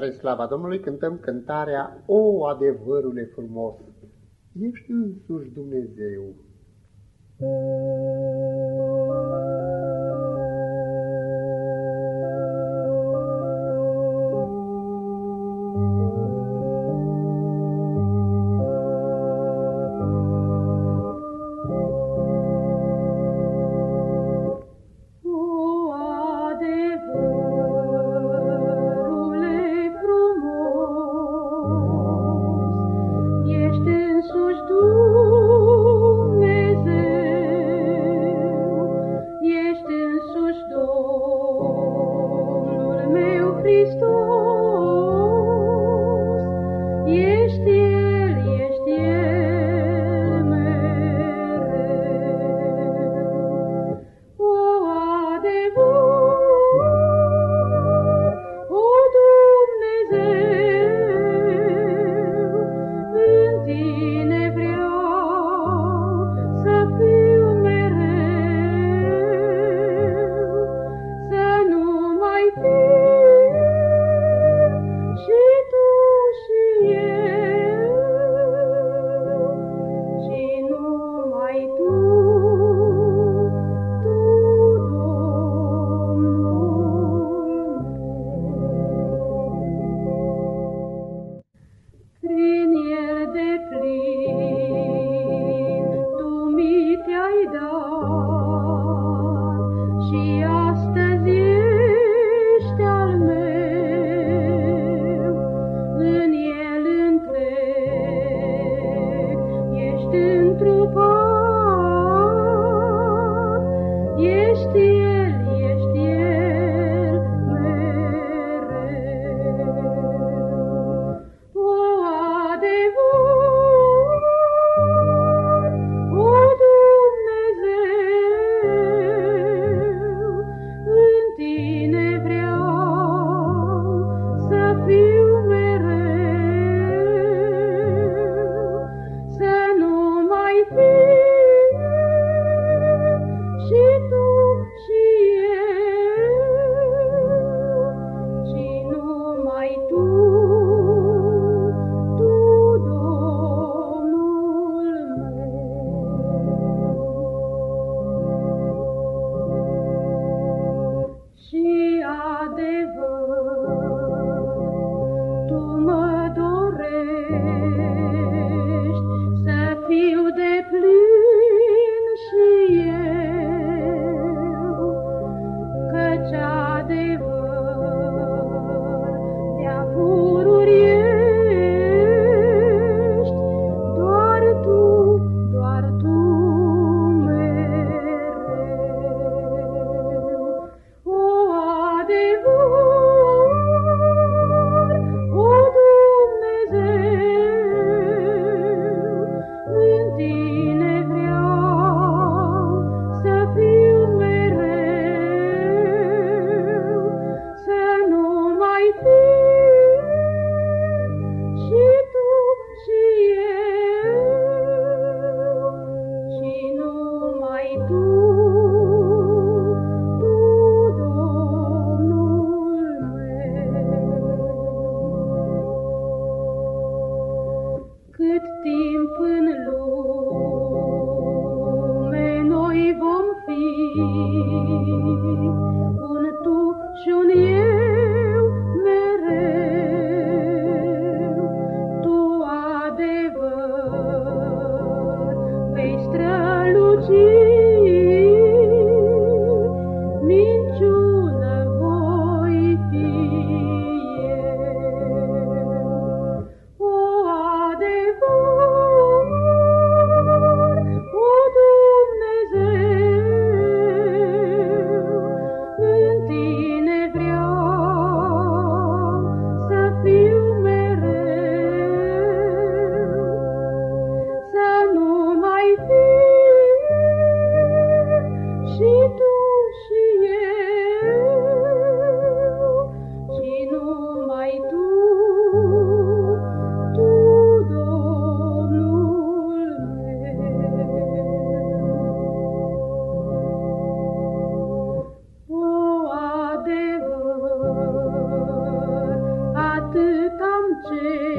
Spre slava Domnului cântăm cântarea O, adevărule frumos! Ești însuși Dumnezeu! 知